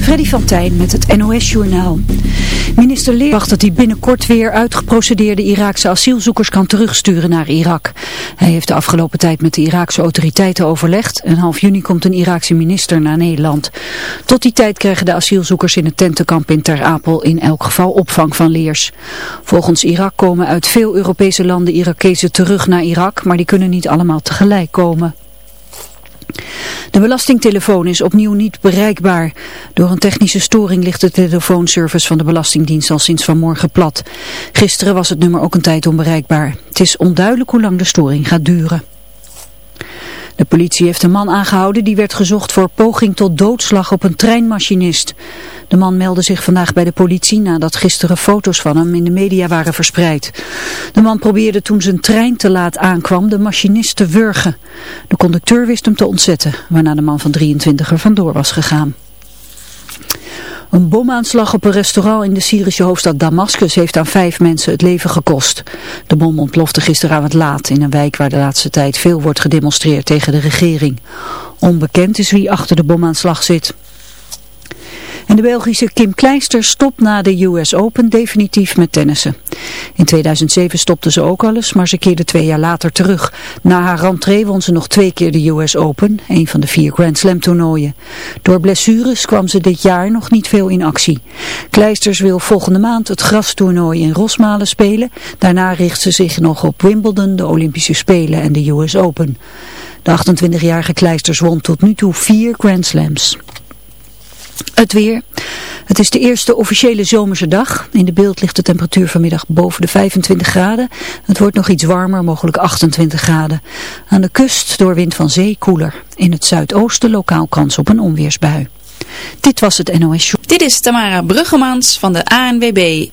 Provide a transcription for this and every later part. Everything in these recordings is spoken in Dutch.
Freddy van Tijn met het NOS-journaal. Minister Leer wacht dat hij binnenkort weer uitgeprocedeerde Iraakse asielzoekers kan terugsturen naar Irak. Hij heeft de afgelopen tijd met de Iraakse autoriteiten overlegd. En half juni komt een Iraakse minister naar Nederland. Tot die tijd krijgen de asielzoekers in het tentenkamp in Ter Apel in elk geval opvang van Leers. Volgens Irak komen uit veel Europese landen Irakezen terug naar Irak, maar die kunnen niet allemaal tegelijk komen. De belastingtelefoon is opnieuw niet bereikbaar. Door een technische storing ligt de telefoonservice van de Belastingdienst al sinds vanmorgen plat. Gisteren was het nummer ook een tijd onbereikbaar. Het is onduidelijk hoe lang de storing gaat duren. De politie heeft een man aangehouden die werd gezocht voor poging tot doodslag op een treinmachinist. De man meldde zich vandaag bij de politie nadat gisteren foto's van hem in de media waren verspreid. De man probeerde toen zijn trein te laat aankwam de machinist te wurgen. De conducteur wist hem te ontzetten, waarna de man van 23 er vandoor was gegaan. Een bomaanslag op een restaurant in de Syrische hoofdstad Damascus heeft aan vijf mensen het leven gekost. De bom ontplofte gisteravond laat in een wijk waar de laatste tijd veel wordt gedemonstreerd tegen de regering. Onbekend is wie achter de bomaanslag zit. En de Belgische Kim Kleister stopt na de US Open definitief met tennissen. In 2007 stopte ze ook al eens, maar ze keerde twee jaar later terug. Na haar rentree won ze nog twee keer de US Open, een van de vier Grand Slam toernooien. Door blessures kwam ze dit jaar nog niet veel in actie. Kleisters wil volgende maand het grastoernooi in Rosmalen spelen. Daarna richt ze zich nog op Wimbledon, de Olympische Spelen en de US Open. De 28-jarige Kleisters won tot nu toe vier Grand Slams. Het weer. Het is de eerste officiële zomerse dag. In de beeld ligt de temperatuur vanmiddag boven de 25 graden. Het wordt nog iets warmer, mogelijk 28 graden. Aan de kust door wind van zee koeler. In het zuidoosten lokaal kans op een onweersbui. Dit was het NOS Show. Dit is Tamara Bruggemans van de ANWB.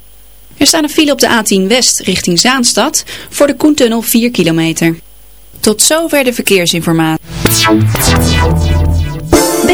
Er staat een file op de A10 West richting Zaanstad voor de Koentunnel 4 kilometer. Tot zover de verkeersinformatie.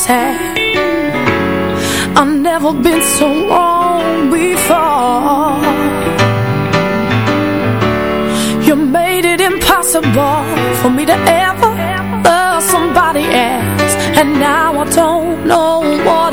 Myself. I've never been so wrong before. You made it impossible for me to ever love somebody else. And now I don't know what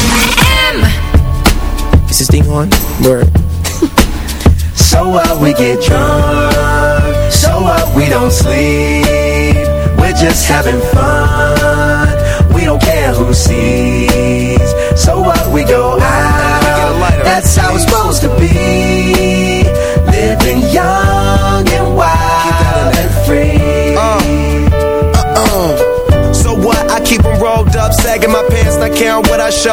ZFM. Is this thing on? Word. So what we get drunk, so what we don't sleep. We're just having fun,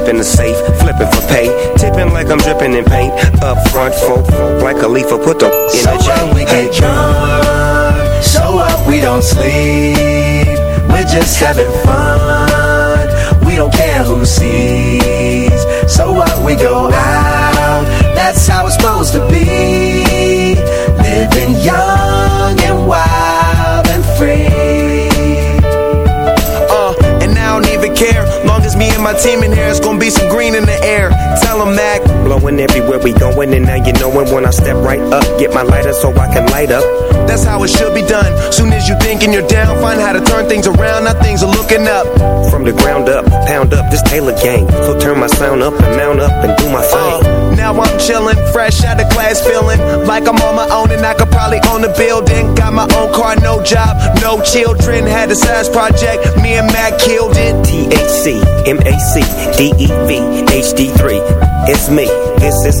Zipping the safe, flipping for pay. Tipping like I'm dripping in paint. Up front, folk, like a leaf, put the in So a chain. what we get drunk, so what we don't sleep. We're just having fun, we don't care who sees. So what we go out, that's how it's supposed to be. Living young and wild and free. Uh, and I don't even care. Long as me and my team in here, it's gonna when everywhere we going, and now you knowin' when I step right up. Get my lighter so I can light up. That's how it should be done. Soon as you thinking you're down, find how to turn things around. Now things are looking up. From the ground up, pound up this Taylor gang. So turn my sound up and mount up and do my thing. Uh, now I'm chillin', fresh out of class, feeling like I'm on my own and I could probably own a building. Got my own car, no job, no children. Had a size project, me and Mac killed it. THC, MAC, DEV, HD3. It's me, this is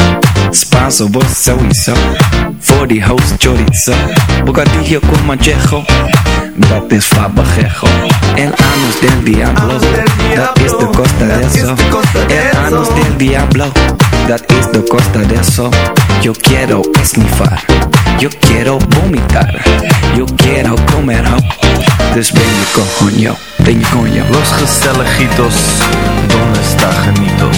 Spanso, vos sowieso. Voor die host chorizo. Bocadillo con manchejo. Dat is fabajejo. El anus del diablo. Dat is de costa de eso. El anus del diablo. Dat is de costa de eso. Yo quiero esnifar. Yo quiero vomitar. Yo quiero comer ho. Dus ben je. Ben je coño. Los gezelligitos, donde está genitos?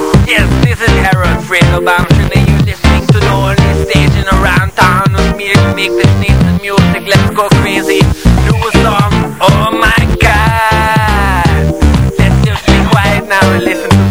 Yes, this is Harold Fredo Bamshin and you're listening to the only station around town with me to make this nation music. Let's go crazy. Do a song. Oh my God. Let's just be quiet now and listen to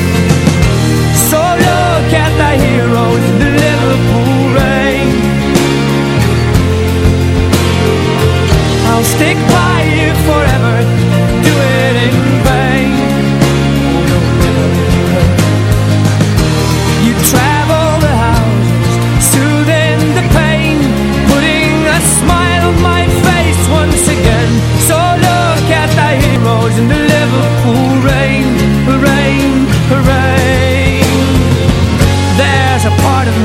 The heroes in the Liverpool rain. I'll stick by you forever, do it in vain. You travel the houses, soothing the pain, putting a smile on my face once again. So look at the heroes in the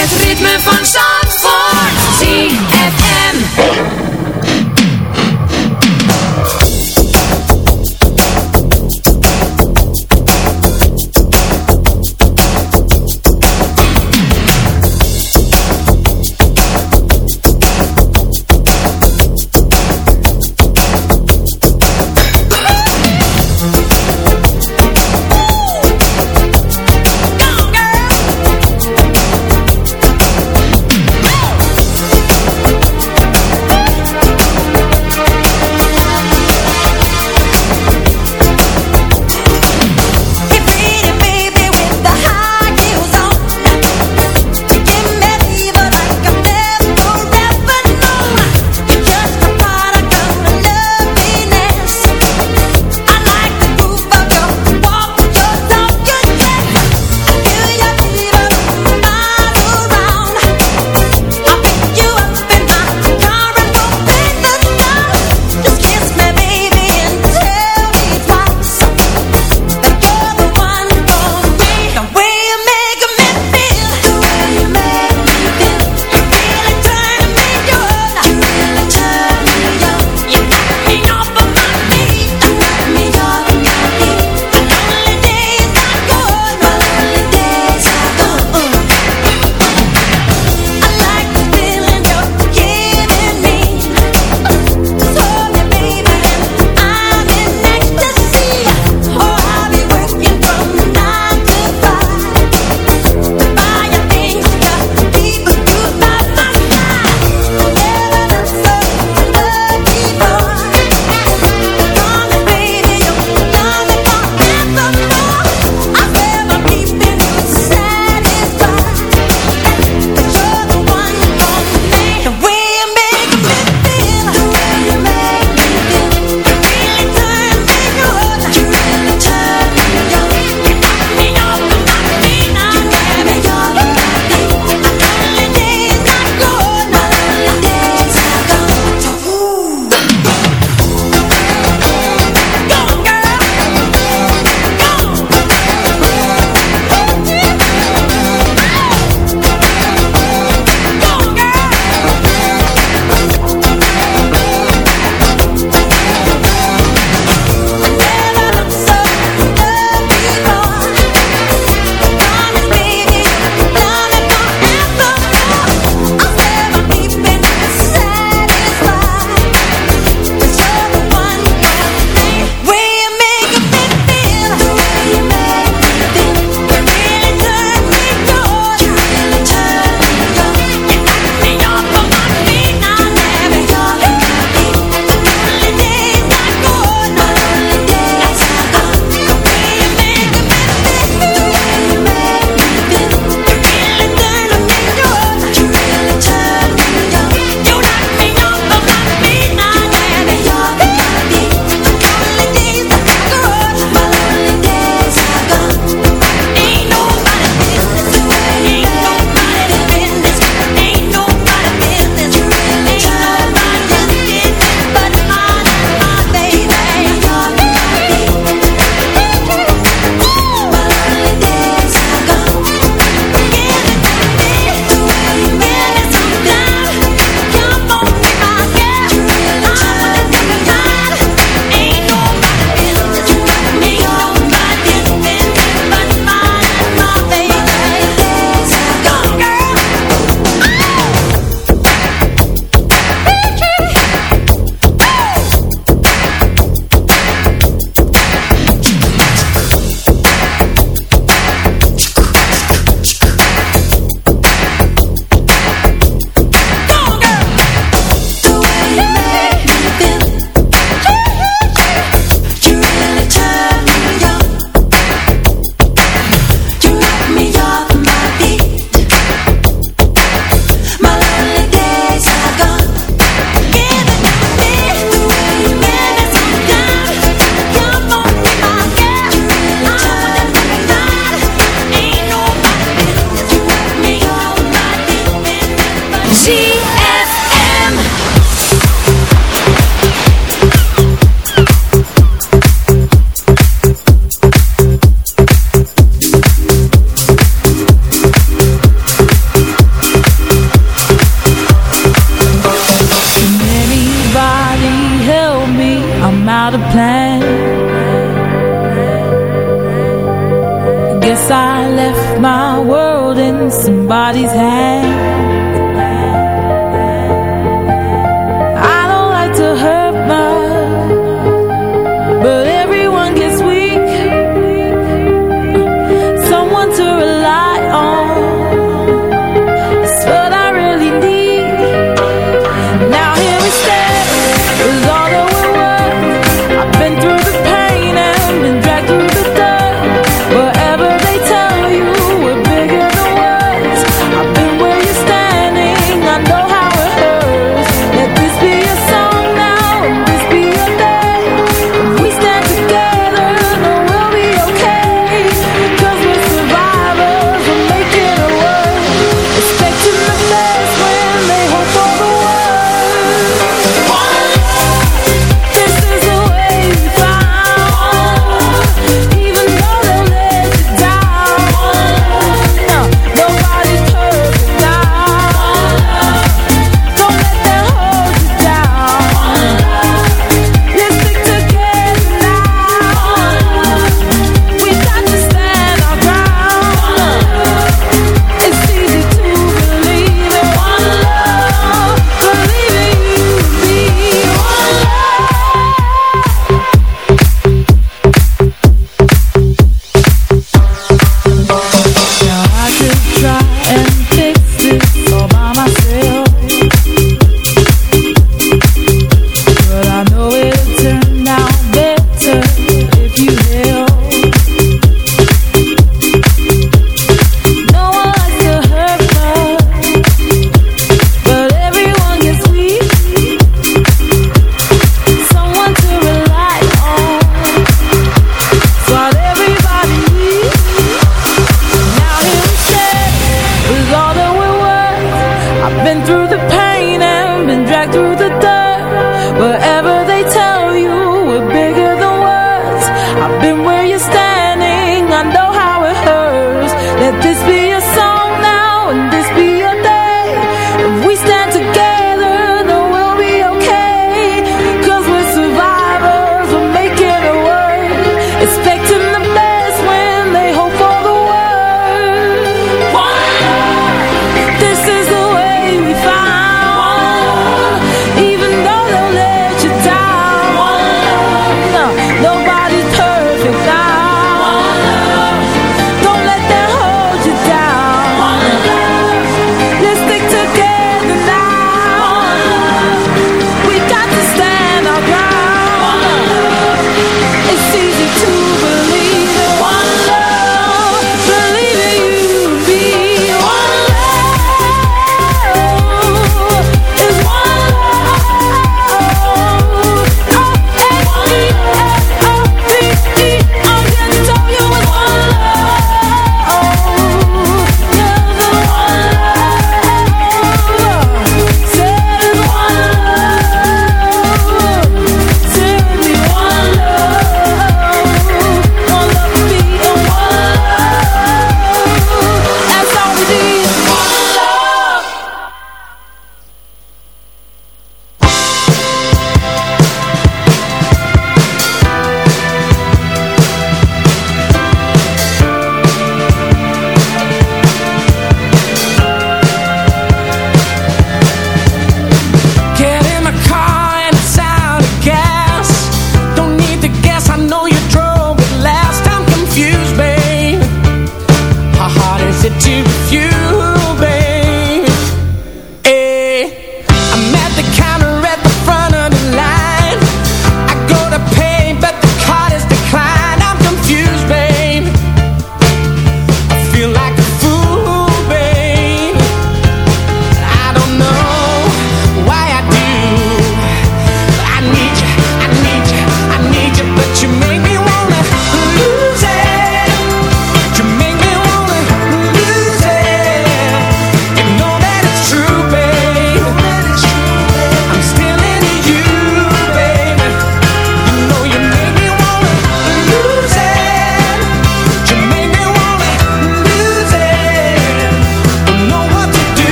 Het ritme van Zandvoort. Zie